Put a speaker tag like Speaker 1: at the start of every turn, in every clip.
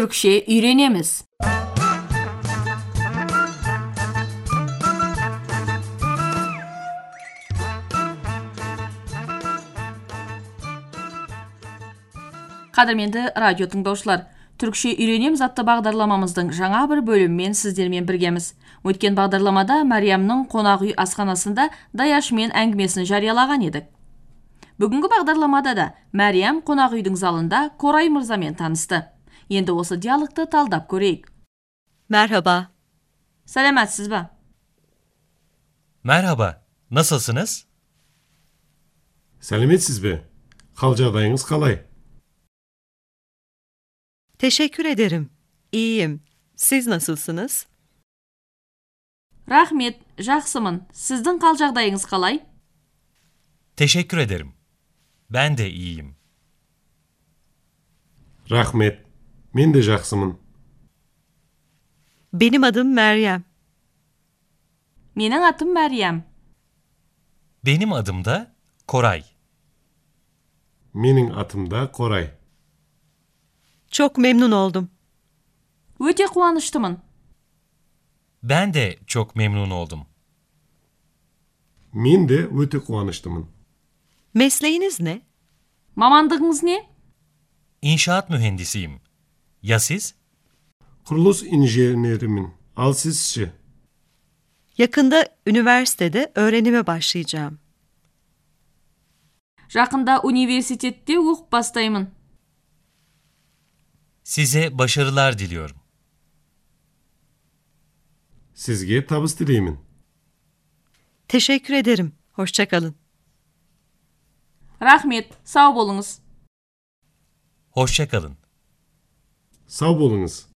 Speaker 1: Türkçe öğrenemiz. Қадірменді радио тыңдаушылар, Түркше үйренеміз атты бағдарламамыздың жаңа бір бөлімімен сіздермен біргеміз. Өткен бағдарламада Мәриямның қонақ үй асханасында Даяшмен әңгімесін жариялаған едік. Бүгінгі бағдарламада да Мәриям қонақ үйдің залында Корай мырзамен танысты. Енді осы диалогты талдап көрейік.
Speaker 2: Merhaba.
Speaker 1: Сәлеметсіз ба?
Speaker 3: Merhaba, nasılsınız?
Speaker 4: сәлеметсіз бе қал жағдайыңыз қалай
Speaker 2: Teşekkür ederim. İyiyim. Siz nasılsınız?
Speaker 1: Рахмет, жақсымын. Сіздің қал жағдайыңыз қалай?
Speaker 3: Teşekkür ederim. Ben de iyiyim.
Speaker 4: рахмет мен де жақсымын
Speaker 2: Benim adım Meryem.
Speaker 1: Менің атым Мәриям.
Speaker 3: Benim adım da Koray.
Speaker 4: менің атым да қорай
Speaker 2: Çok memnun oldum.
Speaker 1: Өте қуаныштымын.
Speaker 3: Ben de çok memnun oldum.
Speaker 4: мен де өте қуаныштымын
Speaker 2: Mesleğiniz ne?
Speaker 1: Мамандығыңыз не?
Speaker 3: İnşaat mühendisiyim. Ya siz?
Speaker 4: құрылыс инженерімін ал сіз ше
Speaker 2: Yakında üniversitede öğrenime başlayacağım.
Speaker 1: Жақында университетте оқып бастаймын.
Speaker 3: Size başarılar diliyorum.
Speaker 4: сізге табыс тілеймін
Speaker 2: Teşekkür ederim. Hoşça kalın.
Speaker 1: Рахмет, сау болыңыз.
Speaker 4: Сау болыңыз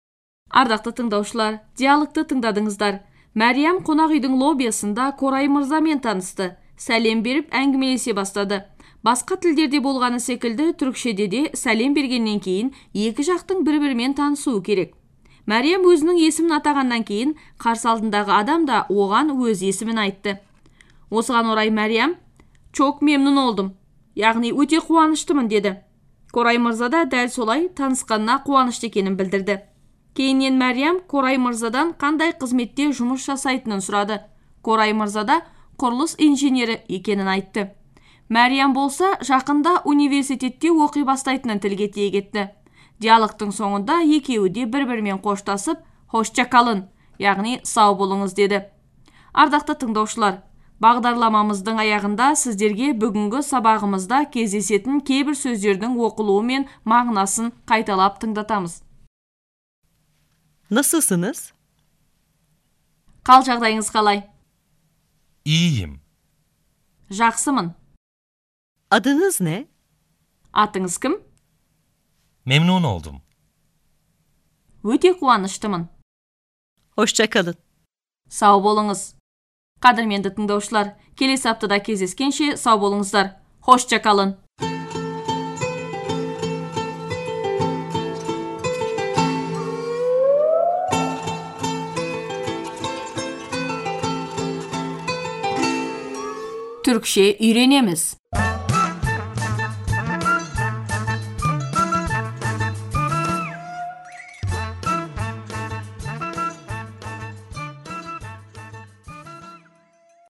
Speaker 1: Ардақты тыңдаушылар, диалогты тыңдадыңыздар. Мәриям қонақ үйдің лоббиясында Корай мырзамен танысты. Сәлем беріп әңгімелесе бастады. Басқа тілдерде болғаны секілді түрікшеде де сәлем бергеннен кейін екі жақтың бір-бірімен танысуы керек. Мәриям өзінің есімін атағаннан кейін қарсы алдындағы адам да оған өз есімін айтты. Осыған орай Мәриям «Чок мемнун олдым», яғни өте қуаныштымын деді. Корай мырза да дәл солай танысқанына қуанышты екенін білдірді. Кейіннен Мәриям Корай мырзадан қандай қызметте жұмыс жасайтынын сұрады. Корай мырза да құрылыс инженері екенін айтты. Мәриям болса жақында университетте оқи бастайтынын тілге тиек етті. Диалогтың соңында екеуі де бір-бірімен қоштасып, «Hoşça kalın», яғни сау болыңыз деді. Ардақты тыңдаушылар, бағдарламамыздың аяғында сіздерге бүгінгі сабағымызда кездесетін кейбір сөздердің оқылуы мен мағынасын қайталап тыңдатамыз.
Speaker 2: Nasılsınız?
Speaker 1: Қал жағдайыңыз қалай?
Speaker 3: İyiyim.
Speaker 1: Жақсымын.
Speaker 2: Adınız ne?
Speaker 1: Атыңыз кім?
Speaker 3: Memnun oldum.
Speaker 1: Өте қуаныштымын.
Speaker 2: Hoşça kalın.
Speaker 1: Сау болыңыз. Қадірменді тыңдаушылар, келесі аптада кездескенше сау болыңыздар. Hoşça kalın. Türkçe öğrenemiz.